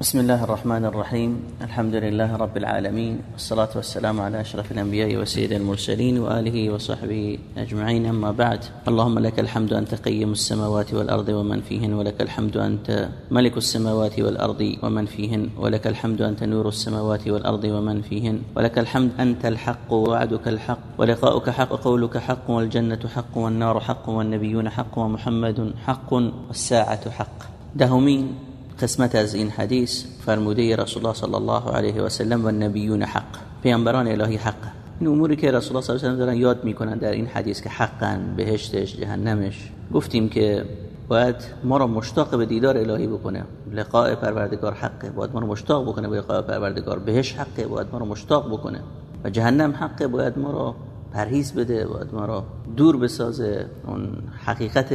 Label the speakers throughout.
Speaker 1: بسم الله الرحمن الرحيم الحمد لله رب العالمين والصلاة والسلام على أشرف الأنبياء وسيد المرسلين وآله وصحبه أجمعين أما بعد اللهم لك الحمد أنت قيم السماوات والأرض ومن فيهن ولك الحمد أنت ملك السماوات والأرض ومن فيهن ولك الحمد أنت نور السماوات والأرض ومن فيهن ولك الحمد أنت الحق ووعدك الحق ولقاؤك حق وقولك حق والجنة حق والنار حق والنبيون حق ومحمد حق والساعة حق دهمين قسمت از این حدیث فرموده رسول الله صلی الله علیه و سلم و نبیون حق پیامبران الهی حق. این اموری که رسول الله صلی الله علیه و سلم دارن یاد می‌کنن در این حدیث که حقا بهشتش جهنمش. گفتیم که باید ما را مشتاق به دیدار الهی بکنه. لقاء پروردگار حقه. باید ما را مشتاق بکنه به لقاء پروردگار. بهش حقه. باید ما را مشتاق بکنه. و جهنم حقه. باید ما را پرهیز بده. باید ما را دور بسازه. اون حقیقت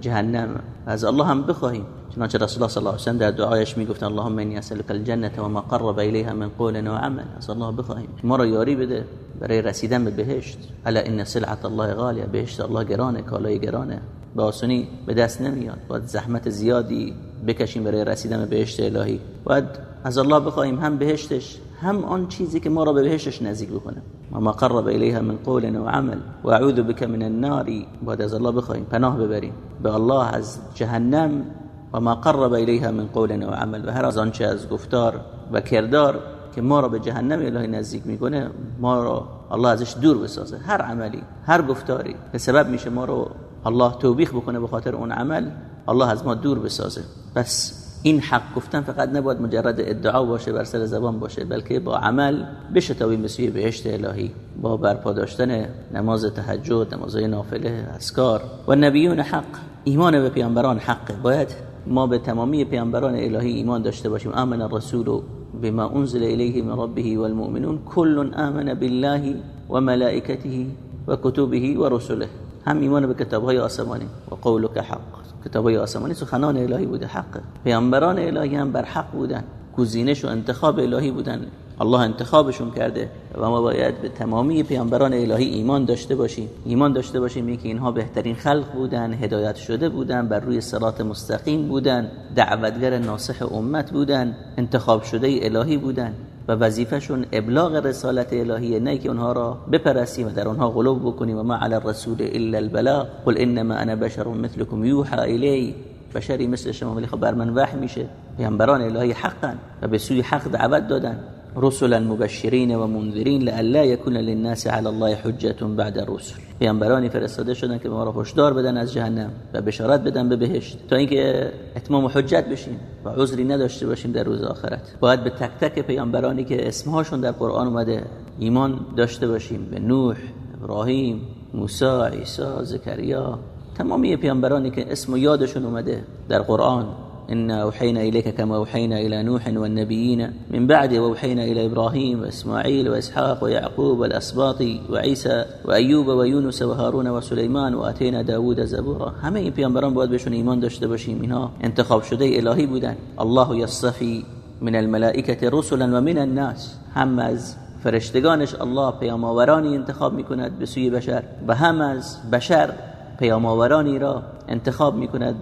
Speaker 1: جهنم. از الله هم بخواهیم. چنانچه رسول الله صلی الله علیه و سلم در دعایش می‌گفت اللهم انی اسالک الجنه و ما قرب الیها من قول و عمل. از الله بخواهیم. ما را یاری بده برای رسیدن به بهشت. الا ان سلعه الله غالیه. بهشت الله گرانه کالای گرانه. به آسونی به دست نمیاد. باید زحمت زیادی بکشیم برای رسیدن به بهشت الهی. باید از الله بخواهیم هم بهشتش هم آن چیزی که ما را به بهشتش نزدیک بکنه. و ما قرب الیها من قول و عمل. و اعوذ بک من النار. باید از الله بخواهیم پناه ببریم. به الله از جهنم و ما قرب الیها من قول و عمل. و هر از آنچه از گفتار و کردار که ما را به جهنم الهی نزدیک می‌کنه ما را الله ازش دور بسازه. هر عملی هر گفتاری به سبب میشه ما رو الله توبیخ بکنه به خاطر اون عمل الله از ما دور بسازه. پس این حق گفتن فقط نباید مجرد ادعا باشه بر سر زبان باشه بلکه با عمل بشه تا سوی بهشت الهی. با برپا داشتن نماز تهجد نمازهای نافله اسکار و نبیون حق ایمان به پیامبران حق باید ما به تمامی پیامبران الهی ایمان داشته باشیم. آمن الرسول بما انزل الیه من ربه والمؤمنون. كل آمن بالله و ملائکته و کتبه و رسله. هم ایمان به کتابهای آسمانی و قولک حق. کتابهای آسمانی سخنان الهی بوده حق. پیامبران الهی هم بر حق بودن. گزینش و انتخاب الهی بودن. الله انتخابشون کرده و ما باید به تمامی پیامبران الهی ایمان داشته باشیم. ایمان داشته باشیم که اینها بهترین خلق بودن هدایت شده بودن بر روی صراط مستقیم بودن دعوتگر ناصح امت بودن انتخاب شده الهی بودن و وظیفهشون ابلاغ رسالت الهیه نه که اونها را بپرسیم و در اونها غلو بکنیم. و ما علی الرسول الا البلاغ. قل انما انا بشر مثلكم یوحى الی بشری مثل شما ولی خب بر من وحی میشه. پیامبران الهی حقا و به سوی حق دعوت دادن. رسلا مبشرین و منذرین لئلا یکون للناس علی الله حجه بعد الرسل. پیامبرانی فرستاده شدن که ما را هشدار بدن از جهنم و بشارت بدن به بهشت. تا اینکه اتمام حجت بشیم و عذری نداشته باشیم در روز آخرت. باید به تک تک پیامبرانی که اسمهاشون در قرآن اومده ایمان داشته باشیم. به نوح ابراهیم موسی عیسی زکریا. تمامی پیامبرانی که اسم و یادشون اومده در قرآن إنا أوحينا إليك كما أوحينا إلى نوح والنبيين من بعد وأوحينا إلى إبراهيم وإسماعيل وإسحاق ويعقوب والأسباط وعيسى وأيوب ويونس وهارون وسليمان وآتينا داود زبورا همه این پیامبران باید بهشون ایمان داشته باشیم اینها انتخاب شده الهی بودن الله یصطفی من الملائکه رسلا و من الناس هم از فرشتگانش الله پیامآورانی انتخاب می‌کند به سوی بشر و هم از بشر پیامآورانی را انتخاب می‌کند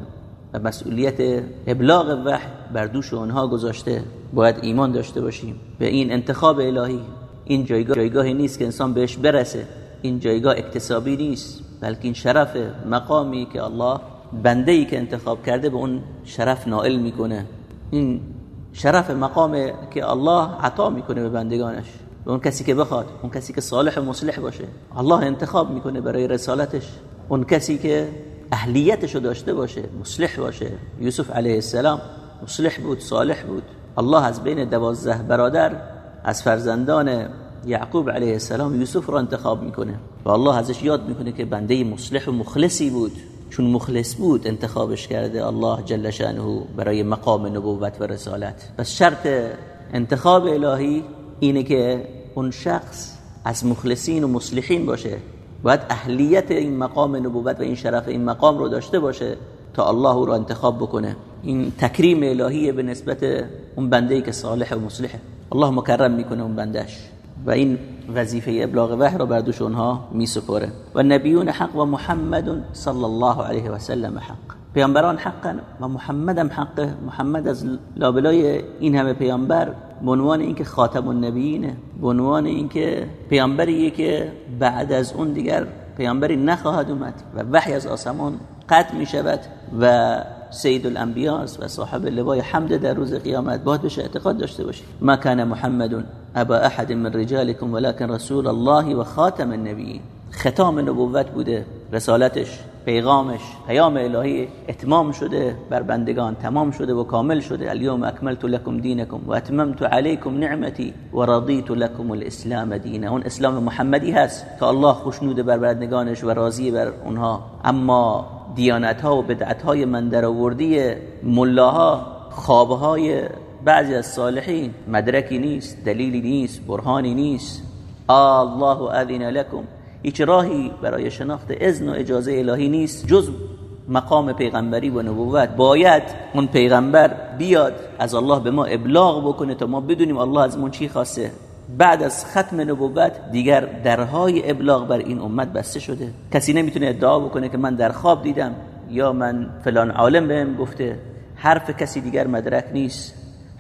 Speaker 1: مسئولیت ابلاغ وحی بر دوش آنها گذاشته باید ایمان داشته باشیم. به این انتخاب الهی این جایگاه جایگاهی نیست که انسان بهش برسه. این جایگاه اکتسابی نیست بلکه این شرف مقامی که الله بنده ای که انتخاب کرده به اون شرف نائل می‌کنه. این شرف مقام که الله عطا می‌کنه به بندگانش. به اون کسی که بخواد اون کسی که صالح و مصلح باشه. الله انتخاب می‌کنه برای رسالتش. اون کسی که اهلیتشو داشته باشه مصلح باشه. یوسف علیه السلام مصلح بود صالح بود. الله از بین دوازده برادر از فرزندان یعقوب علیه السلام یوسف را انتخاب می‌کنه. و الله ازش یاد می‌کنه که بنده مصلح و مخلصی بود. چون مخلص بود انتخابش کرده الله جل شانه برای مقام نبوت و رسالت. پس شرط انتخاب الهی اینه که اون شخص از مخلصین و مصلحین باشه. باید اهلیت این مقام نبوت و این شرف این مقام رو داشته باشه تا الله او رو انتخاب بکنه. این تکریم الهیه به نسبت اون بنده ای که صالح و مصلحه الله مکرم می‌کنه اون بندش و این وظیفه ابلاغ وحی رو بر دوش اونها میسپره و نبیون حق و محمد صلی الله علیه و سلم حق. پیامبران حقا و محمد هم حقه. محمد از لابلای این همه پیامبر عنوان اینکه خاتم النبیینه به عنوان اینکه پیامبریه که بعد از اون دیگر پیامبری نخواهد اومد و وحی از آسمان قطع می شود و سید الانبیاء و صاحب لوای حمد در روز قیامت باید بشه اعتقاد داشته باشید ما کان محمد ابا احد من رجالكم ولكن رسول الله و خاتم النبیین. ختام نبوت بوده رسالتش پیغامش پیام الهی اتمام شده بر بندگان تمام شده و کامل شده. الیوم اکملت لكم دینکم و اتممت علیکم نعمتی و رضیت لكم الاسلام دینا. اون اسلام محمدی هست که الله خوشنود بر بندگانش و راضی بر اونها. اما دیانت ها و بدعت های من ملاها خوابهای بعضی از صالحین. مدرکی نیست دلیلی نیست برهانی نیست. الله اذن لكم هیچ راهی برای شناخت اذن و اجازه الهی نیست جز مقام پیغمبری و نبوت. باید اون پیغمبر بیاد از الله به ما ابلاغ بکنه تا ما بدونیم الله از ما چی خواسته. بعد از ختم نبوت دیگر درهای ابلاغ بر این امت بسته شده. کسی نمی‌تونه ادعا بکنه که من در خواب دیدم یا من فلان عالم بهم گفته. حرف کسی دیگر مدرک نیست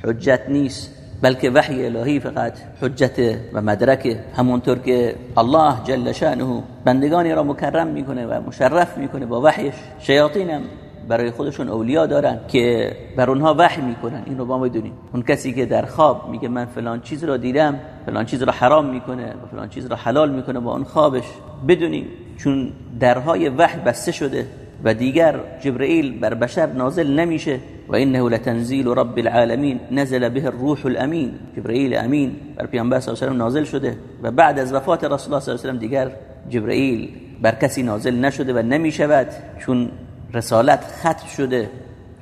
Speaker 1: حجت نیست. بلکه وحی الهی فقط حجت و مدرک. همونطور که الله جل شانه بندگانی را مکرم می‌کنه و مشرف می‌کنه با وحیش. شیاطین هم برای خودشون اولیا دارن که بر اونها وحی می‌کنن. این رو با بدونیم اون کسی که در خواب میگه من فلان چیز رو دیدم فلان چیز رو حرام می‌کنه و فلان چیز رو حلال می‌کنه با اون خوابش. بدونیم چون درهای وحی بسته شده و دیگر جبرئیل بر بشر نازل نمیشه و انه لتنزیل رب العالمین نزل به الروح الامین. جبرئیل امین بر پیامبر صلی الله علیه و نازل شده و بعد از وفات رسول الله صلی الله علیه و دیگر جبرئیل بر کسی نازل نشده و نمی‌شود چون رسالت ختم شده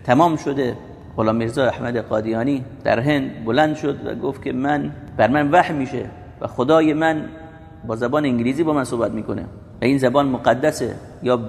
Speaker 1: تمام شده. غلام میرزا احمد قادیانی در هند بلند شد و گفت که من بر من وحی میشه و خدای من با زبان انگلیسی با من صحبت می‌کنه. این زبان مقدسه یا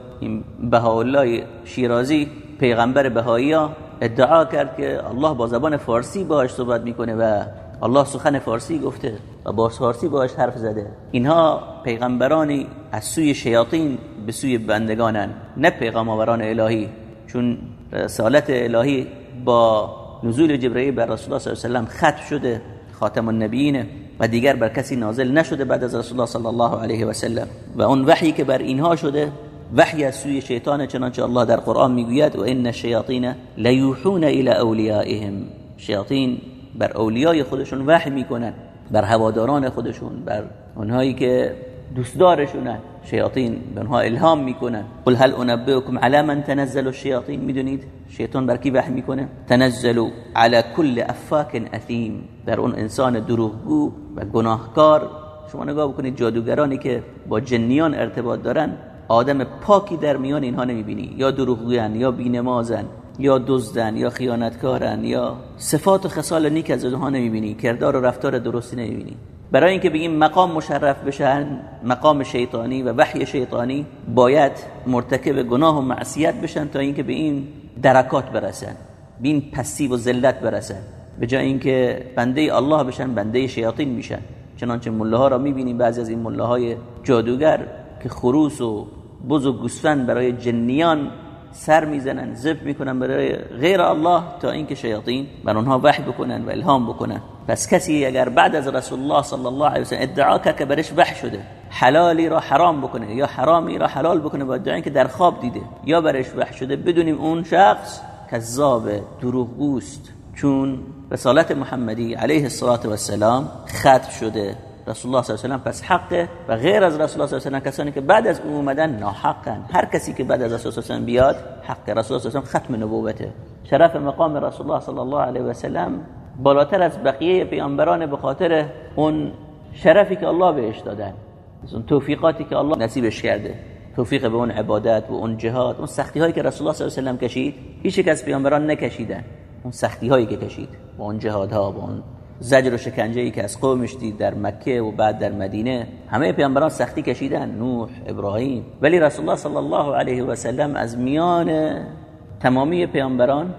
Speaker 1: بهاءالله شیرازی پیغمبر بهایی ادعا کرد که الله با زبان فارسی باش صحبت می‌کنه و الله سخن فارسی گفته و با فارسی باش حرف زده. اینها پیغمبرانی از سوی شیاطین به سوی بندگانن نه پیغام آوران الهی. چون رسالت الهی با نزول جبرئیل بر رسول الله صلی الله علیه و ختم شده خاتم النبیینه و دیگر بر کسی نازل نشده بعد از رسول الله صلی الله علیه و سلم. و اون وحی که بر اینها شده وحی از سوی شیطان چنانچه الله در قرآن می‌گوید و ان الشیاطین لیوحون الى اولیائهم. شیاطین بر اولیای خودشون وحی می‌کنن بر هواداران خودشون بر اونهایی که دوستدارشونن شیاطین به اونها الهام می‌کنن. قل هل انبئكم على من تنزل الشیاطین. می‌دونید شیطان بر کی وحی می‌کنه؟ تنزل على كل افاک اثیم. در اون انسان دروغگو و گناهکار. شما نگاه بکنید جادوگرانی که با جنیان ارتباط دارن آدم پاکی در میان اینها نمی‌بینی. یا دروغگوین یا بینمازن یا دزدن یا خیانتکارن یا صفات و خصال نیک از اونها نمی‌بینی. کردار و رفتار درستی نمی‌بینی. برای اینکه بگیم مقام مشرف بشن مقام شیطانی و وحی شیطانی باید مرتکب گناه و معصیت بشن تا اینکه به این درکات برسن به این پسیب و ذلت برسن. به جای اینکه بنده الله بشن بنده شیاطین میشن. چنانچه مله ها را می‌بینیم بعضی از این مله های جادوگر که خروس و بز و گوسفند برای جنیان سر می‌زنن زب می‌کنن برای غیر الله تا اینکه شیاطین بر اونها وحی بکنن و الهام بکنن. پس کسی اگر بعد از رسول الله صلی الله علیه و سلم ادعا که برش وحی شده حلالی را حرام بکنه یا حرامی را حلال بکنه با ادعای که در خواب دیده یا برش وحی شده بدونیم اون شخص کذاب دروغگوست. چون رسالت محمدی علیه الصلاة و السلام ختم شده. رسول الله صلی الله علیه و پس حقه و غیر از رسول الله صلی الله علیه و کسانی که بعد از او اومدن ناحقن هر کسی که بعد از رسول الله صلی الله علیه و بیاد حق رسول الله صلی الله ختم نبوته شرف مقام رسول الله صلی الله علیه و سلم بالاتر از بقیه پیامبران به خاطر اون شرفی که الله بهش دادن اون توفیقاتی که الله نصیبش کرده توفیق به اون عبادت و اون جهاد اون سختی هایی که رسول الله صلی الله علیه و کشید هیچ از پیامبران نکشیدن اون سختی هایی که کشید با اون جهادها با اون زجر و شکنجه ای که از قومش دید در مکه و بعد در مدینه همه پیامبران سختی کشیدن نوح ابراهیم. ولی رسول الله صلی الله علیه و سلم از میان تمامی پیامبران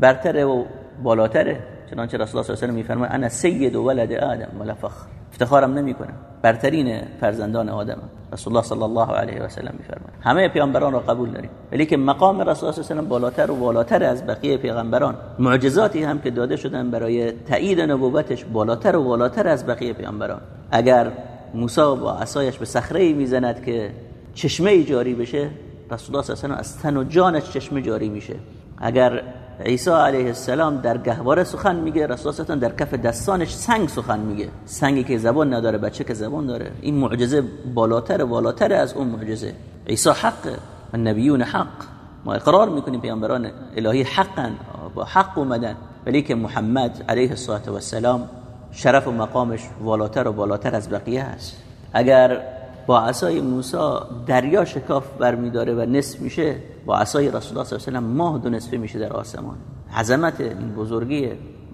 Speaker 1: برتره و بالاتره. چنانچه رسول الله صلی الله علیه و میفرماید انا سید ولد آدم ولا فخر. افتخارم نمی‌کنم. برترین فرزندان آدم رسول الله صلی الله علیه و سلم میفرماید. همه پیامبران را قبول داریم. ولی که مقام رسول الله صلی الله علیه و بالاتر و بالاتر از بقیه پیغمبران معجزاتی هم که داده شدن برای تایید نبوتش بالاتر و بالاتر از بقیه پیامبران. اگر موسی با عصایش به صخره می‌زند که چشمه جاری بشه رسول الله صلی الله علیه و از تن و جانش چشمه جاری میشه. اگر عیسی علیه السلام در گهواره سخن میگه رسول الله در کف دستانش سنگ سخن میگه. سنگی که زبان نداره بچه که زبان داره. این معجزه بالاتر و بالاتر از اون معجزه. عیسی حق و نبیون حق. ما اقرار می‌کنیم پیامبران الهی حقا با حق اومدن. ولی که محمد علیه السلام شرف و مقامش والاتر و بالاتر از بقیه هست اگر با عصای موسی دریا شکاف برمیداره و نصف میشه با عصای رسول الله صلی الله علیه و ماه دو نصفه میشه در آسمان. عظمت بزرگی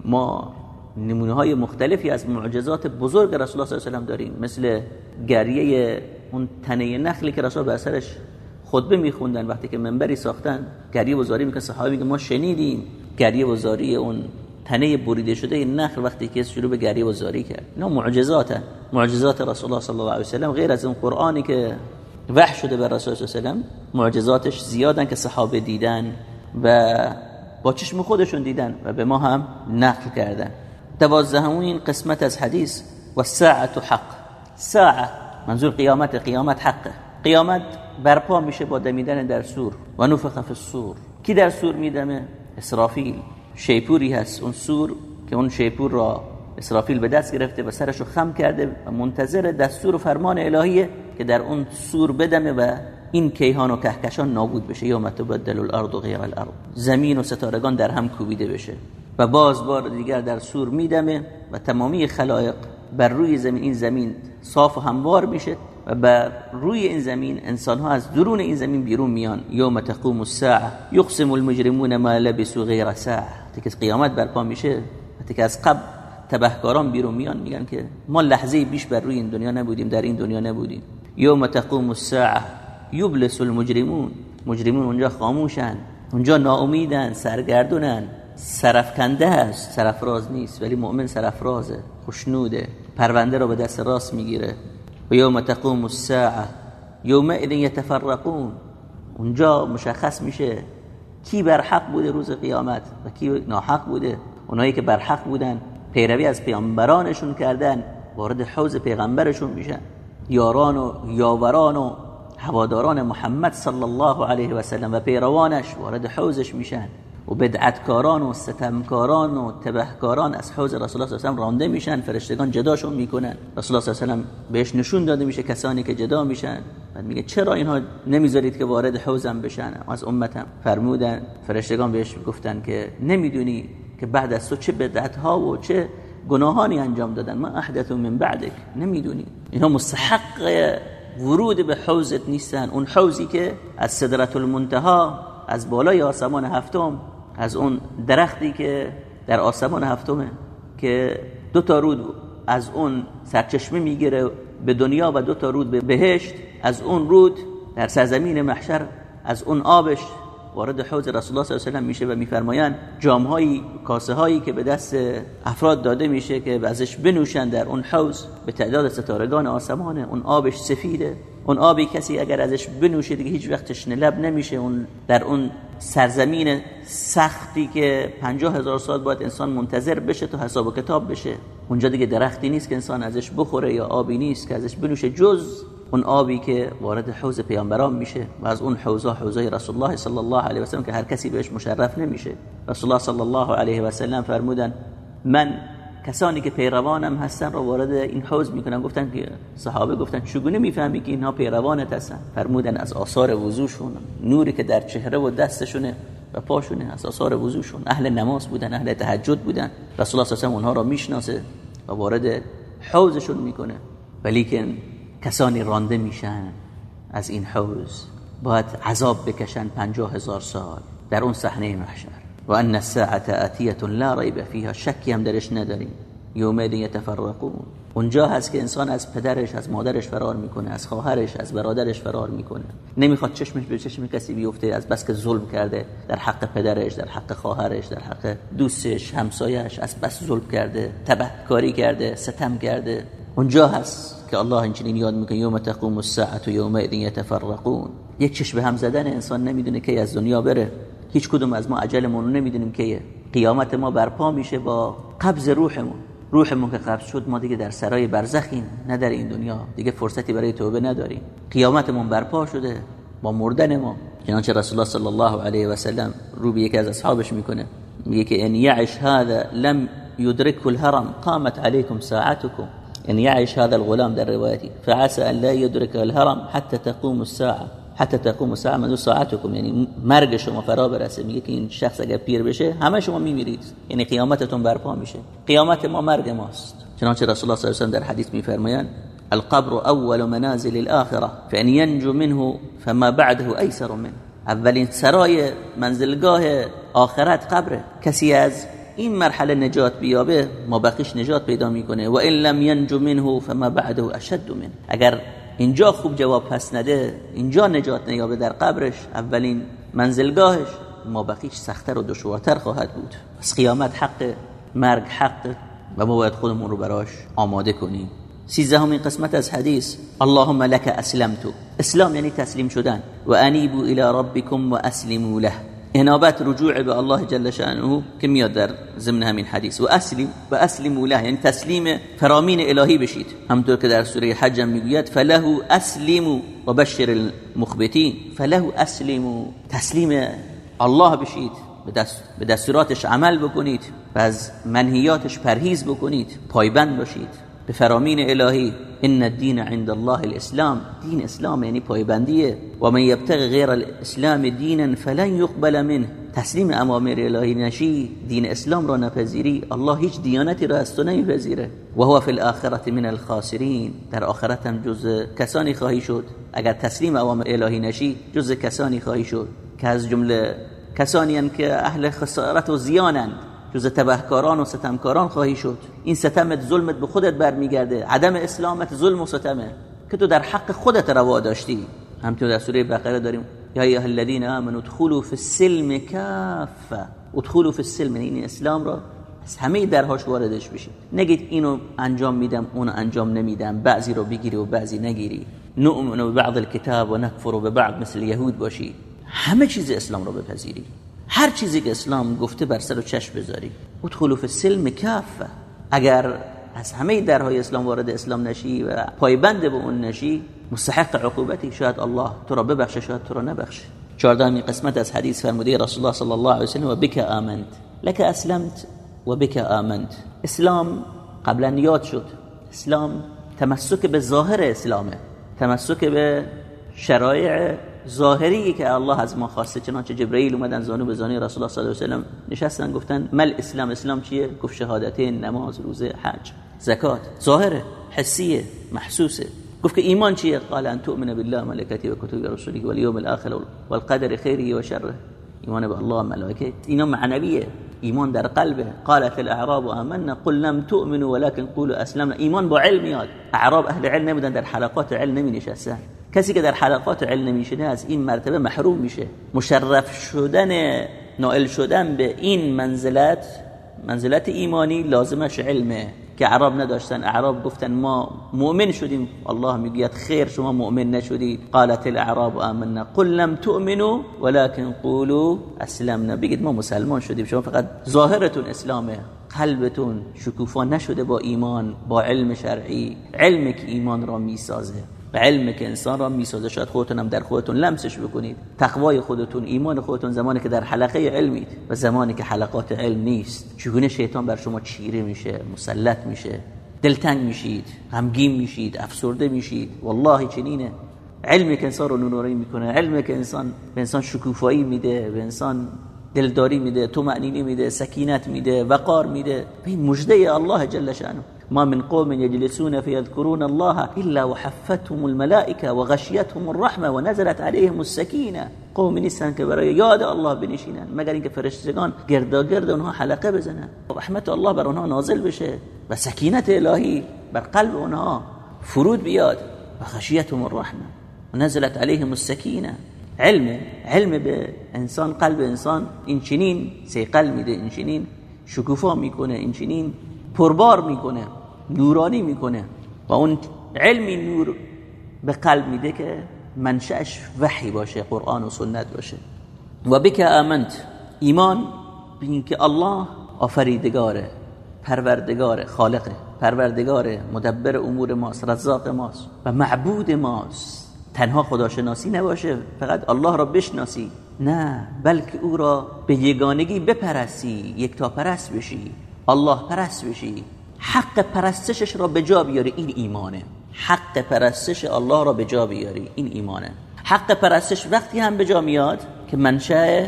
Speaker 1: ما نمونه های مختلفی از معجزات بزرگ رسول الله صلی الله علیه و داریم. مثل گریه اون تنه نخلی که رسول به اثرش خطبه میخوندن وقتی که منبری ساختن. گریه وزاری می‌کنه صحابه میگه ما شنیدیم گریه وزاری اون تنه بریده شده نخل وقتی که شروع به گریه و زاری کرد. اینا معجزاته. معجزات رسول الله صلی الله علیه و سلم غیر از اون قرآنی که وحی شده به رسول الله صلی الله علیه و معجزاتش زیادن که صحابه دیدن و با چشم خودشون دیدن و به ما هم نقل کردن. دوازدهمین قسمت از حدیث و ساعت حق. ساعه منظور قیامت قیامت حقه قیامت برپا میشه با دمیدن در سور. و نفخ فی السور. کی در سور میدمه؟ اسرافیل. شیپوری هست اون سور که اون شیپور را اسرافیل به دست گرفته و سرشو خم کرده و منتظر دستور و فرمان الهیه که در اون سور بدمه و این کیهان و کهکشان نابود بشه. یا تبدل الارض و غیر الارض. زمین و ستارگان در هم کوبیده بشه و باز بار دیگر در سور میدمه و تمامی خلایق بر روی زمین این زمین صاف و هموار میشه و بر روی این زمین انسان ها از درون این زمین بیرون میان. یوم تقوم الساعه یقسم المجرمون ما لبسوا غیر ساعه که قیامت برپا میشه که از قبل تبهکاران بیرون میان میگن که ما لحظه بیش بر روی این دنیا نبودیم در این دنیا نبودیم. یوم تقوم الساعه یبلس المجرمون. مجرمون اونجا خاموشن اونجا ناامیدن سرگردونن. سرفکنده هست سرفراز نیست ولی مؤمن سرفرازه خوشنوده پرونده رو به دست راست می‌گیره. و یوم تقوم الساعه یومئذ یتفرقون. اونجا مشخص میشه کی بر حق بوده روز قیامت و کی ناحق بوده. اونایی که بر حق بودن پیروی از پیامبرانشون کردن وارد حوز پیغمبرشون میشن یاران و یاوران و هواداران محمد صلی الله علیه و سلم و پیروانش وارد حوزش میشن. و بدعتکاران و ستمکاران و تبهکاران از حوز رسول الله صلی الله علیه و رانده میشن فرشتگان جداشون می‌کنن. رسول الله صلی الله علیه و بهش نشون داده میشه کسانی که جدا میشن. بعد میگه چرا اینها نمی‌ذارید که وارد حوزم بشن؟ از امتم فرمودن. فرشتگان بهش گفتن که نمی‌دونی که بعد از تو چه بدعت ها و چه گناهانی انجام دادن. ما احدث من بعدک. نمی‌دونی. اینها مستحق ورود به حوزت نیستن. اون حوزی که از صدرت المنتها از بالای آسمان هفتم از اون درختی که در آسمان هفتمه که دو تا رود از اون سرچشمه می‌گیره به دنیا و دو تا رود به بهشت از اون رود در سرزمین محشر از اون آبش وارد حوض رسول الله صلی الله علیه و میشه و میفرمایند جامهایی کاسه هایی که به دست افراد داده میشه که ازش بنوشن در اون حوض به تعداد ستارگان آسمانه اون آبش سفیده. اون آبی کسی اگر ازش بنوشه دیگه هیچ وقت تشنه لب نمیشه. اون در اون سرزمین سختی که پنجاه هزار سال باید انسان منتظر بشه تا حساب و کتاب بشه. اونجا دیگه درختی نیست که انسان ازش بخوره یا آبی نیست که ازش بنوشه. جز اون آبی که وارد حوض پیامبران میشه و از اون حوزا حوزه رسول الله صلی الله علیه و سلم که هر کسی بهش مشرف نمیشه. رسول الله صلی الله علیه و سلم فرمودن من کسانی که پیروانم هستن رو وارد این حوض می‌کنن گفتن که صحابه گفتن چگونه می‌فهمی که اینها پیروانت هستن؟ فرمودن از آثار وضوشون نوری که در چهره و دستشونه و پاشونه از آثار وضوشون اهل نماز بودن اهل تهجد بودن. رسول الله صلی الله اونها رو می‌شناسه و وارد حوزشون می‌کنه. ولیکن کسانی رانده میشن از این حوز باید عذاب بکشن پنجاه هزار سال در اون صحنه محشر. و ان الساعه اتیه لا ریب فیها شکی هم درش نداریم. یومئذ یتفرقون. اونجا هست که انسان از پدرش از مادرش فرار می‌کنه از خواهرش از برادرش فرار می‌کنه. نمی‌خواد چشمش به چشم کسی بیفته از بس که ظلم کرده در حق پدرش در حق خواهرش در حق دوستش همسایش از بس ظلم کرده تبهکاری کرده ستم کرده. اونجا هست. که الله اینچنین یاد می‌کنه یوم تقوم الساعه و یومئذ یتفرقون. یک چشم هم زدن انسان نمی‌دونه کی از دنیا بره. هیچ کدوم از ما عجلمون رو نمی‌دونیم کیه. قیامت ما برپا میشه با قبض روحمون. روحمون که قبض شد ما دیگه در سرای برزخیم نه در این دنیا. دیگه فرصتی برای توبه نداریم. قیامتمون برپا شده با مردن ما. چنانچه رسول الله صلی الله علیه و سلم رو به یکی از اصحابش می‌کنه. میگه که ان یعش هذا لم يدركه الهرم قامت عليكم ساعتكم إن يعش هذا الغلام در روایتی فعسى أن لا يدرك الهرم حتى تقوم الساعة حتی تقوم ساعه منو ساعتكم یعنی مرگ شما فرا برسه میگه شخص اگر پیر بشه همه شما میمیرید. یعنی قیامتتون برپا میشه. قیامت ما مرگ ماست. چنانچه رسول الله صلی الله علیه و در حدیث میفرمایند القبر اول منازل الآخرة فإن ينجو منه فما بعده أيسر منه. اولین سرای منزلگاه آخرت قبره. کسی از این مرحله نجات بیابه ما بقیش نجات پیدا می‌کنه. و ان لم ينجو منه فما بعده اشد منه. اگر اینجا خوب جواب پس نده اینجا نجات نیابه در قبرش اولین منزلگاهش ما بقیش سختتر و دشوارتر خواهد بود. پس قیامت حق مرگ حق و ما باید خودمون رو براش آماده کنیم. سیزدهمین قسمت از حدیث اللهم لك اسلمت. اسلام یعنی تسلیم شدن. و انیبو الى ربکم و اسلموا له. انابت رجوع به الله جل شانه که میاد در ضمن همین حدیث و اسلم و اسلم له یعنی تسلیم فرامین الهی بشید همطور که در سوره حج می‌گوید فله اسلم و بشر المخبتین فله اسلم تسلیم الله بشید به دستوراتش عمل بکنید. و از منهیاتش پرهیز بکنید. پایبند باشید به فرامین الهی ان الدین عند الله الاسلام. دین اسلام یعنی پایبندیه. و من یبتغی غیر الاسلام دینا فلن يقبل منه. تسلیم امامر الهی نشی دین اسلام را نپذیری. الله هیچ دیانتی را از تو نمیپذیره. و هو فی الاخره من الخاسرین. در آخرت هم جز کسانی خواهی شد. اگر تسلیم اوامر الهی نشی جز کسانی خواهی شد. که از جمله کسانی که اهل خسارت و زیانند. جز تبهکاران و ستمکاران خواهی شد. این ستمت ظلمت به خودت برمیگرده. عدم اسلامت ظلم و ستمه. که تو در حق خودت روا داشتی. همطور در سوره بقره داریم. یا ایها الذین آمنوا ادخلوا فی السلم کافه ادخلوا فی السلم یعنی این اسلام را از همه درهاش واردش بشید. نگید اینو انجام میدم اونو انجام نمیدم. بعضی رو بگیری و بعضی نگیری. نؤمن به بعض الكتاب و نکفر به بعض مثل یهود باشی. همه چیز اسلام رو بپذیری. هر چیزی که اسلام گفته بر سر و چشم بذاری. ادخلوا فی السلم کافه اگر از همه درهای اسلام وارد اسلام نشی و پایبند به اون نشی مستحق عقوبتی. شاید الله تو را ببخشه شاید تو را نبخشه. چهاردهمین قسمت از حدیث فرموده رسول الله صلی الله علیه و سلم و بک آمنت. لك اسلمت و بک آمنت. اسلام قبلا یاد شد. اسلام تمسک به ظاهر اسلامه. تمسک به شرایع ظاهری که الله از ما خواسته چنانچه جبرئیل اومدن زانو به زانوی رسول الله صلی الله علیه و نشستن گفتن مل اسلام اسلام چیه؟ گفت شهادتین نماز روزه حج زکات. ظاهره حسیه محسوسه. گفت که ایمان چیه؟ قال ان تؤمن بالله ملائکته و کتب رسوله و الیوم الاخر والقدر خیره و شره. ایمان به الله و ملائکه. اینا معنویه. ایمان در قلبه. قالت الاعراب آمنا قل لم تؤمنوا ولكن قولوا اسلمنا. ایمان با علم میاد. اعراب اهل علم نبودن در حلقات علم نمی نشستن. کسی که در حلقات علم نمیشینه از این مرتبه محروم میشه. مشرف شدن نائل شدن به این منزلت منزلت ایمانی لازمش علمه. که عرب نداشتن اعراب گفتن ما مؤمن شدیم. الله می‌گوید خیر شما مؤمن نشدید. قالت الاعراب آمنا. قل لم تؤمنوا ولكن قولوا اسلمنا بگید ما مسلمان شدیم. شما فقط ظاهرتون اسلامه. قلبتون شکوفا نشده با ایمان با علم شرعی. علم که ایمان را می‌سازه. علم که انسان را می‌سازه شاید خودتون هم در خودتون لمسش بکنید. تقوای خودتون ایمان خودتون زمانی که در حلقه علمید و زمانی که حلقات علم نیست. چگونه شیطان بر شما چیره میشه مسلط میشه دلتنگ میشید غمگین میشید افسرده میشید؟ والله چنینه. علمی که انسان رو می‌کنه علمی که انسان به انسان شکوفایی میده به انسان دلداری میده تو معنینی میده سکینت میده وقار میده. به مجده الله جل شانه ما من قوم يجلسون فيذكرون الله إلا وحفتهم الملائكة وغشيتهم الرحمة ونزلت عليهم السكینه قوم نیستن که برای یاد الله بنشینن مگر اینکه فرشتگان گرد اونها حلقه بزنن. رحمت الله بر اونها نازل بشه و سکینت الهی بر قلب اونها فرود بیاد و غشیتهم الرحمة و نزلت عليهم السکینة. علم علم به انسان قلب انسان این چنین صیقل میده این چنین چنین پربار میکنه. نورانی می‌کنه و اون علمی نور به قلب میده که منشأش وحی باشه قرآن و سنت باشه. و بک آمنت. ایمان بین که الله آفریدگاره پروردگار خالقه پروردگار مدبر امور ماست رزاق ماست و معبود ماست. تنها خداشناسی نباشه فقط الله را بشناسی. نه بلکه او را به یگانگی بپرستی یک تا پرست بشی الله پرست بشی. حق پرستشش را به جا بیاری این ایمانه. حق پرستش الله را به جا بیاری این ایمانه. حق پرستش وقتی هم به جا میاد که منشأ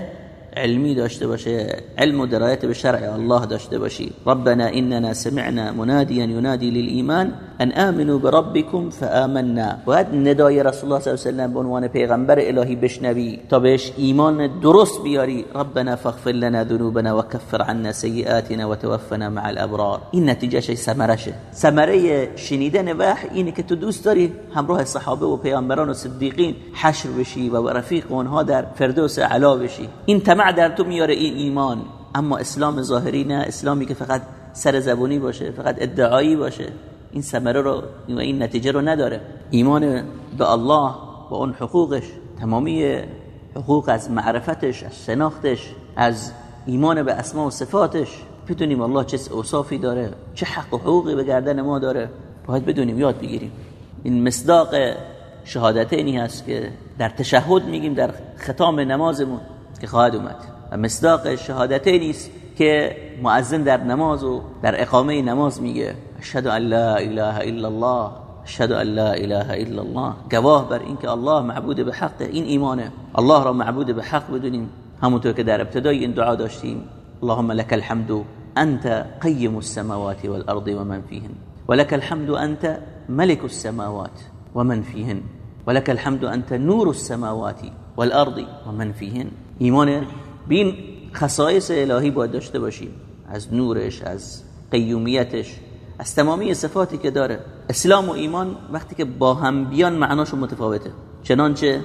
Speaker 1: علمی داشته باشه علم و درایت به شرع الله داشته باشی. ربنا اننا سمعنا منادیا ینادی للایمان. ان آمنوا بربكم فآمنا. باید ندای رسول الله صلی الله علیه و به عنوان پیغمبر الهی بشنوی تا بهش ایمان درست بیاری. ربنا فاغفر لنا ذنوبنا وكفر عنا سیئاتنا وتوفنا مع الابرار. این نتیجهش ثمرشه ثمره شنیدن وحی اینه که تو دوست داری همراه صحابه و پیامبران و صدیقین حشر بشی و رفیق اونها در فردوس علا بشی. این طمع در تو میاره این ایمان. اما اسلام ظاهری نه. اسلامی که فقط سر زبونی باشه فقط ادعایی باشه. این ثمره رو و این نتیجه رو نداره. ایمان به الله و اون حقوقش تمامی حقوق از معرفتش از شناختش از ایمان به اسما و صفاتش. بدونیم الله چه اوصافی داره چه حق و حقوقی به گردن ما داره. باید بدونیم یاد بگیریم. این مصداق شهادتینی هست که در تشهد میگیم در ختام نمازمون که خواهد اومد. و مصداق شهادتینی است که مؤذن در نماز و در اقامه نماز میگه. أشهد أن لا إله إلا الله أشهد أن لا إله إلا الله. گواه بر اینکه الله معبود به حق این ایمانه الله را معبود به حق بدونیم همونطور که در ابتدای این دعا داشتیم اللهم لك الحمد أنت قیم السماوات والأرض ومن فيهن. ولك الحمد أنت ملك السماوات ومن فيهن. ولك الحمد أنت نور السماوات والأرض ومن فيهن. ایمان بین خصایص الهی باید داشته باشیم. از نورش از قیومیتش از تمامی صفاتی که داره. اسلام و ایمان وقتی که با هم بیان معناشون متفاوته. چنانچه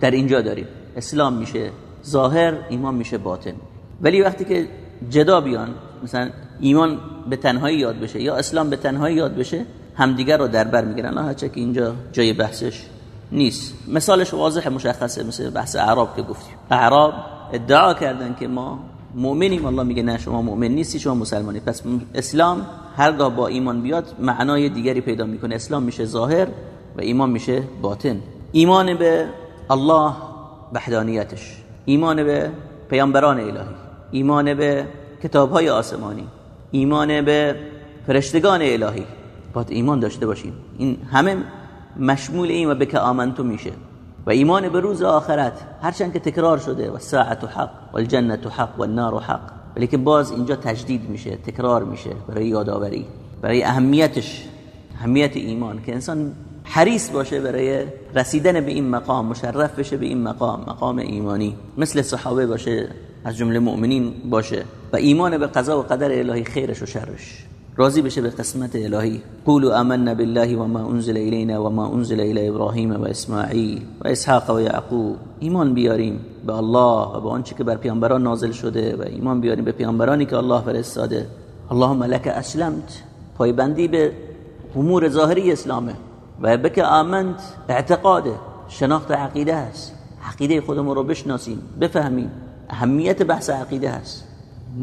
Speaker 1: در اینجا داریم. اسلام میشه ظاهر ایمان میشه باطن. ولی وقتی که جدا بیان مثلا ایمان به تنهایی یاد بشه یا اسلام به تنهایی یاد بشه همدیگر رو در بر می‌گیرن. هرچه که اینجا جای بحثش نیست. مثالش واضح مشخصه مثل بحث اعراب که گفتیم. اعراب ادعا کردن که ما مؤمنیم. الله میگه نه شما مؤمن نیستی شما مسلمانی. پس اسلام هرگاه با ایمان بیاد معنای دیگری پیدا می‌کنه. اسلام میشه ظاهر و ایمان میشه باطن. ایمان به الله وحدانیتش. ایمان به پیامبران الهی. ایمان به کتابهای آسمانی. ایمان به فرشتگان الهی. باید ایمان داشته باشیم. این همه مشمول این و به که آمنتو میشه. و ایمان به روز آخرت هرچند که تکرار شده و ساعت حق و الجنت حق و النار حق. ولی که باز اینجا تجدید میشه تکرار میشه برای یادآوری برای اهمیتش اهمیت ایمان که انسان حریص باشه برای رسیدن به این مقام مشرف بشه به این مقام مقام ایمانی. مثل صحابه باشه از جمله مؤمنین باشه. و ایمان به قضا و قدر الهی خیرش و شرش. راضی بشه به قسمت الهی. قولوا آمنا بالله وما انزل الینا وما انزل الی ابراهیم و اسماعیل و اسحاق و یعقوب. ایمان بیاریم به الله و به آنچه که بر پیامبران نازل شده و ایمان بیاریم به پیامبرانی که الله فرستاده. اللهم لك اسلمت پایبندی به امور ظاهری اسلامه. و بک آمنت اعتقاده شناخت عقیده است. عقیده خودمون رو بشناسیم بفهمیم. اهمیت بحث عقیده هست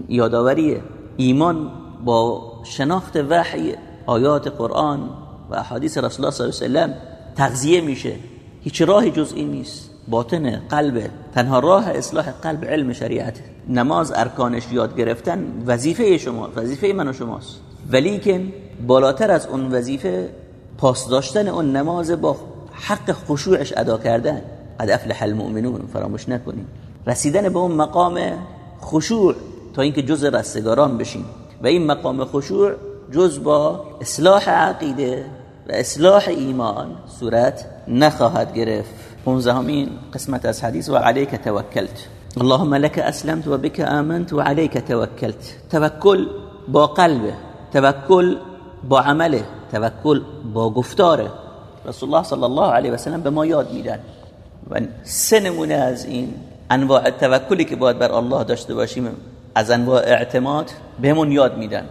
Speaker 1: یادآوریه ایمان با شناخت وحی آیات قرآن و احادیث رسول الله صلی الله علیه و تغذیه میشه. هیچ راهی جز این نیست. باطن قلب تنها راه اصلاح قلب علم شریعت نماز ارکانش یاد گرفتن وظیفه شما وظیفه من و شماست. ولی که بالاتر از اون وظیفه پاس داشتن اون نماز با حق خشوعش ادا کردن. قد افلح المؤمنون فراموش نکنیم رسیدن به اون مقام خشوع تا اینکه جز رستگاران بشیم. و این مقام خشوع جز با اصلاح عقیده و اصلاح ایمان صورت نخواهد گرفت. پونزدهمین قسمت از حدیث و علیک توکلت. اللهم لك اسلمت و بك آمنت و علیک توکلت. توکل با قلبه. توکل با عمله. توکل با گفتاره. رسول الله صلی الله علیه و سلم به ما یاد میدن. و سه نمونه از این انواع توکلی که باید بر الله داشته باشیم. از انواع اعتماد بهمون یاد میدن.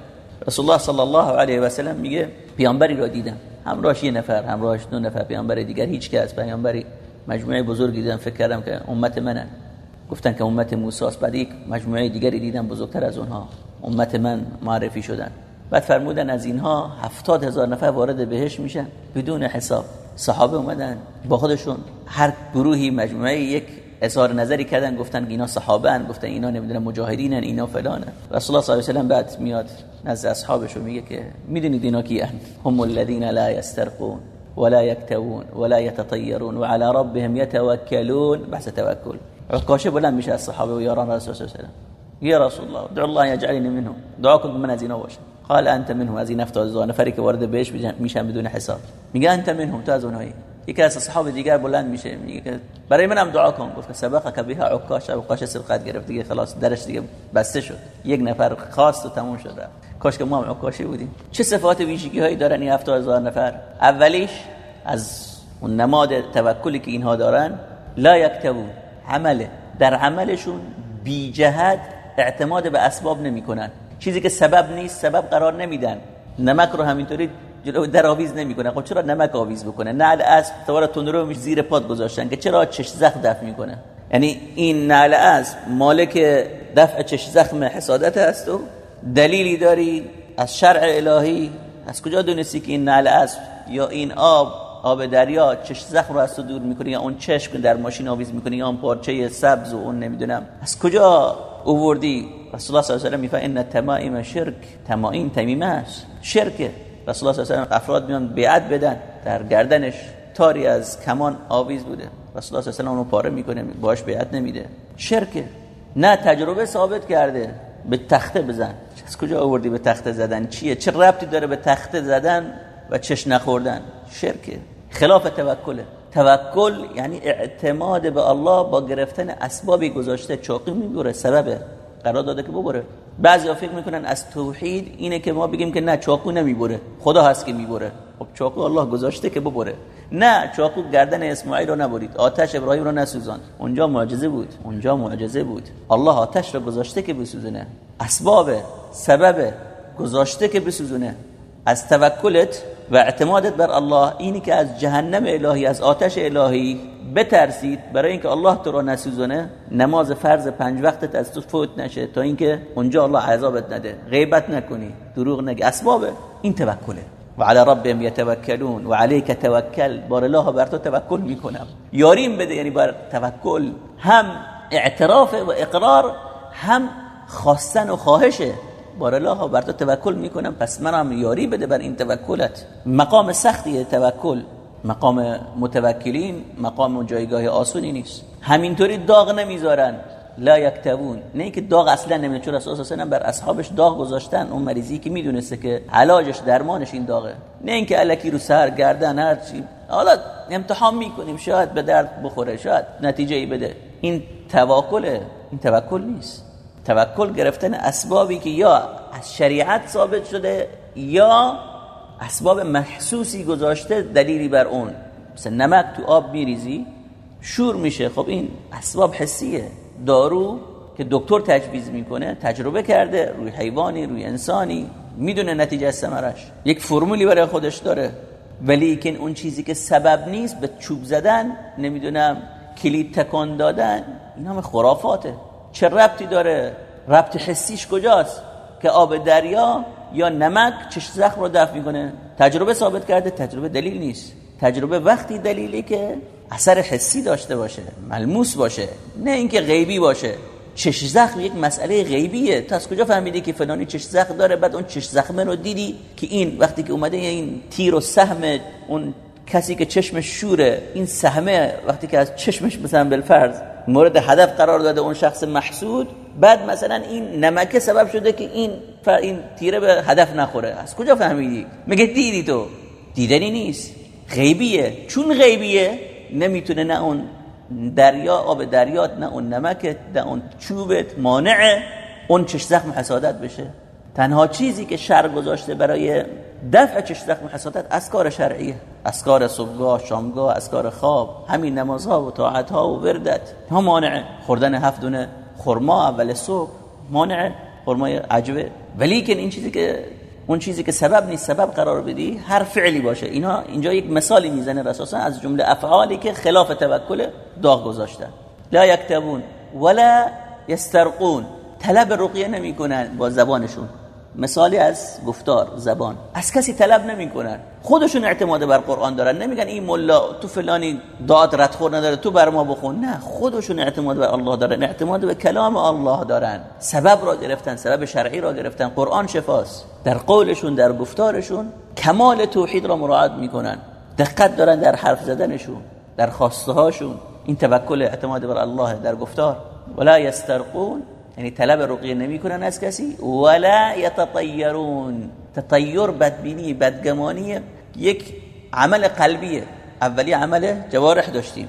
Speaker 1: رسول الله صلی الله علیه و سلم میگه پیامبری را دیدم. همراهش یه نفر همراهش دو نفر پیامبر دیگر هیچ کس پیامبری مجموعه بزرگی دیدم فکر کردم که امت منن. گفتن که امت موسی است بعد یک مجموعه دیگری دیدم بزرگتر از اونها. امت من معرفی شدن. بعد فرمودن از اینها هفتاد هزار نفر وارد بهش میشن بدون حساب. صحابه اومدن با خودشون. هر گروهی مجموعه یک اظهار نظری کردن گفتن اینا صحابه ان گفتن اینا نمی‌دونم مجاهدینن اینا فلانه رسول الله صلی الله علیه و بعد میاد نزد اصحابش میگه که می‌دونید اینا کیان هم الذين لا يسترقون ولا يكتوون ولا يتطيرون وعلى ربهم يتوكلون بحث توکل. عکاشه بلند میشه از صحابه و یاران رسول الله صلی الله علیه و یا رسول الله دعو الله یجعلنی منهم. دعا کن من از اینا قال انت منهم از این افتاد نفری که وارد بهش میشن بدون حساب. میگه انت منهم تو از اونایی. یکی از اصحاب دیگر بلند میشه میگه که برای منم دعا کن. گفت سبقه که بها عکاش عکاش سبقت گرفت دیگه خلاص درش دیگه بسته شد. یک نفر خاص و تموم شد کاش که ما هم عکاشی بودیم. چه صفات ویژگی هایی دارن این هزار نفر؟ اولیش از اون نماد توکلی که اینها دارن لا یکتبون عمله در عملشون بی جهت اعتماد به اسباب نمی‌کنن. چیزی که سبب نیست سبب قرار نمیدن. نمک رو همینطوری جلو در آویز نمی‌کنه. خب چرا نمک آویز بکنه؟ نعل اسب توار تندرو میش زیر پاد گذاشتن که چرا چش زخم دفع می‌کنه؟ یعنی این نعل اسب مالک دفع چش زخم حسادت هست و دلیلی داری از شرع الهی؟ از کجا دونستی که این نعل اسب یا این آب آب دریا چش زخم رو از تو دور می‌کنه یا اون چشم در ماشین آویز می‌کنه یا اون پارچه سبز و اون نمی‌دونم؟ از کجا اووردی؟ رسول الله صلی الله علیه و میفه ان تمائم شرک. تمائم تمیمه است. شرکه. رسول الله صلی الله علیه و افراد میان بیعت بدن در گردنش. تاری از کمان آویز بوده. رسول الله صلی الله علیه و اونو پاره می‌کنه باش بیعت نمیده. شرکه. نه تجربه ثابت کرده. به تخته بزن. از کجا آوردی به تخته زدن؟ چیه؟ چه ربطی داره به تخته زدن و چش نخوردن؟ شرکه. خلاف توکله توکل یعنی اعتماد به الله با گرفتن اسبابی گذاشته. چاقی میگوره سببه. قرار داده که ببره. بعضی فکر می‌کنن از توحید اینه که ما بگیم که نه چاقو نمی‌بره. خدا هست که می‌بره. خب چاقو الله گذاشته که ببره. نه چاقو گردن اسماعیل رو نبرید. آتش ابراهیم رو نسوزان. اونجا معجزه بود. اونجا معجزه بود. الله آتش رو گذاشته که بسوزونه. اسباب سبب گذاشته که بسوزونه. از توکلت و اعتمادت بر الله اینی که از جهنم الهی از آتش الهی بترسید. برای اینکه الله تو را نسوزونه نماز فرض پنج وقتت از تو فوت نشه تا اینکه اونجا الله عذابت نده. غیبت نکنی دروغ نگی. اسبابه. این توکله. و علی ربهم یتوکلون. و علیک توکل. بار الله بر تو توکل می‌کنم. یاریم بده یعنی بر توکل. هم اعتراف و اقرار هم خواستن و خواهشه. بار الله بر تو توکل می‌کنم پس منم یاری بده بر این توکلت. مقام سختیه توکل مقام متوکلین مقام جایگاه آسونی نیست. همینطوری داغ نمی‌ذارن. لا یکتبون. نه اینکه داغ اصلا نمی‌دونه چون رسول الله بر اصحابش داغ گذاشتن. اون مریضی که می‌دونسته که علاجش درمانش این داغه. نه اینکه الکی رو سر گردن هر چی. حالا امتحان می‌کنیم شاید به درد بخوره شاید نتیجه ای بده. این توکله این توکل نیست. توکل گرفتن اسبابی که یا از شریعت ثابت شده یا اسباب محسوسی گذاشته دلیلی بر اون. مثل نمک تو آب میریزی شور میشه. خب این اسباب حسیه. دارو که دکتر تجویز می‌کنه تجربه کرده روی حیوانی روی انسانی می‌دونه نتیجه ثمرش. یک فرمولی برای خودش داره. ولی که اون چیزی که سبب نیست به چوب زدن نمی‌دونم کلید تکان دادن این همه خرافاته. چه ربطی داره؟ ربط حسیش کجاست؟ که آب دریا یا نمک چش زخم رو دفع می‌کنه؟ تجربه ثابت کرده تجربه دلیل نیست. تجربه وقتی دلیلی که اثر حسی داشته باشه ملموس باشه نه اینکه غیبی باشه. چش زخم یک مسئله غیبیه. تا از کجا فهمیدی که فلانی چش زخم داره؟ بعد اون چش زخمه رو دیدی که این وقتی که اومده این تیر و سهم اون کسی که چشمش شوره این سهمه وقتی که از چشمش مثلا بالفرض مورد هدف قرار داده اون شخص محسود بعد مثلا این نمکه سبب شده که این این تیره به هدف نخوره. از کجا فهمیدی؟ مگه دیدی تو؟ دیدنی نیست. غیبیه. چون غیبیه نمی‌تونه نه اون دریا آب دریات نه اون نمکت نه اون چوبت مانع اون چش زخم حسادت بشه. تنها چیزی که شر گذاشته برای دفع چش زخم حسادت از کار شرعیه. از کار صبحگاه شامگاه از کار خواب همین نمازها و طاعتها و وردت. ها مانع خوردن هفت دونه خرما اول صبح مانع خرمای عجبه ولی که این چیزی که اون چیزی که سبب نیست سبب قرار بدی هر فعلی باشه. اینا اینجا یک مثالی می‌زنه رساسا از جمله افعالی که خلاف توکل داغ گذاشتن. لا یکتبون ولا یسترقون. طلب رقیه نمی‌کنن با زبانشون. مثالی از گفتار زبان. از کسی طلب نمی‌کنن. خودشون اعتماد بر قرآن دارن. نمیگن این ملا تو فلانی داد ردخور نداره تو بر ما بخون. نه خودشون اعتماد بر الله دارن. اعتماد به کلام الله دارن. سبب را گرفتن سبب شرعی را گرفتن. قرآن شفاست. در قولشون در گفتارشون کمال توحید را مراعات می‌کنن. دقت دارن در حرف زدنشون در خواسته هاشون این توکل اعتماد بر الله در گفتار. ولا یسترقون یعنی طلب رقیه نمی‌کنن از کسی. ولا یتطیرون. تطیر بدبینی بدگمانی یک عمل قلبیه. اولی عمل جوارح داشتیم.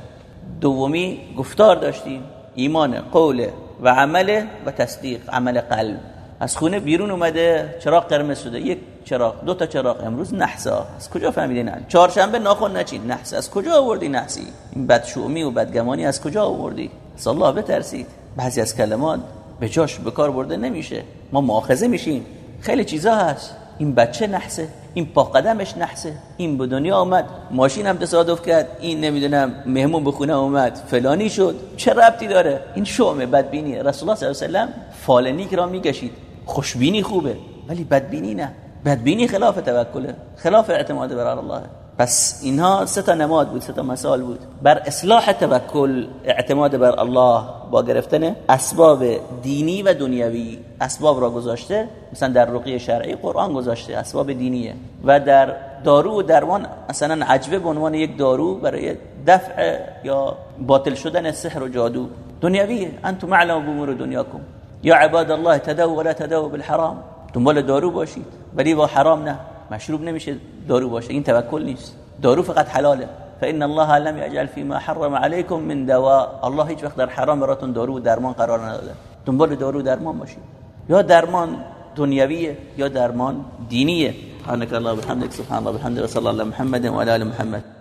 Speaker 1: دومی گفتار داشتیم. ایمان قول و عمل و تصدیق عمل قلب. از خونه بیرون اومده چراغ قرمز شده. یک چراغ دو تا چراغ. امروز نحسا. از کجا فهمیدین چهارشنبه ناخن نچین. نحس. از کجا آوردی نحسی؟ این بدشومی و بدگمانی از کجا آوردی؟ از بترسید. بعضی از کلمات به جاش به کار برده نمیشه. ما مؤاخذه میشیم. خیلی چیزا هست. این بچه نحسه. این پا قدمش نحسه. این به دنیا آمد. ماشین هم تصادف کرد. این نمی‌دونم مهمون به خونه اومد. فلانی شد. چه ربطی داره؟ این شومه بدبینی. رسول الله صلی الله علیه و فال نیک را می‌کشید. خوشبینی خوبه. ولی بدبینی نه. بدبینی خلاف توکله. خلاف اعتماد بر الله. پس اینها سه تا نماد بود سه تا مثال بود. بر اصلاح توکل اعتماد بر الله. با گرفتن اسباب دینی و دنیوی اسباب را گذاشته مثلا در رقیه شرعی قرآن گذاشته اسباب دینیه. و در دارو و درمان مثلا عجبه به عنوان یک دارو برای دفع یا باطل شدن سحر و جادو. دنیویه انتم معلم بامور دنیاکم. یا عباد الله تدو ولا تدو بالحرام. دنبال دارو باشید. ولی با حرام نه. مشروب نمیشه دارو باشه. این توکل نیست. دارو فقط حلاله. فإن الله لم يجعل فيما حرم عليكم من دواء. الله هیچ وقت در حرام براتون دارو و درمان قرار نداده. دنبال دارو درمان باشید. یا درمان دنیویه یا درمان دینیه. سبحانك الله وبحمدك سبحان الله وبحمده وصلى الله محمد وعلى آل محمد.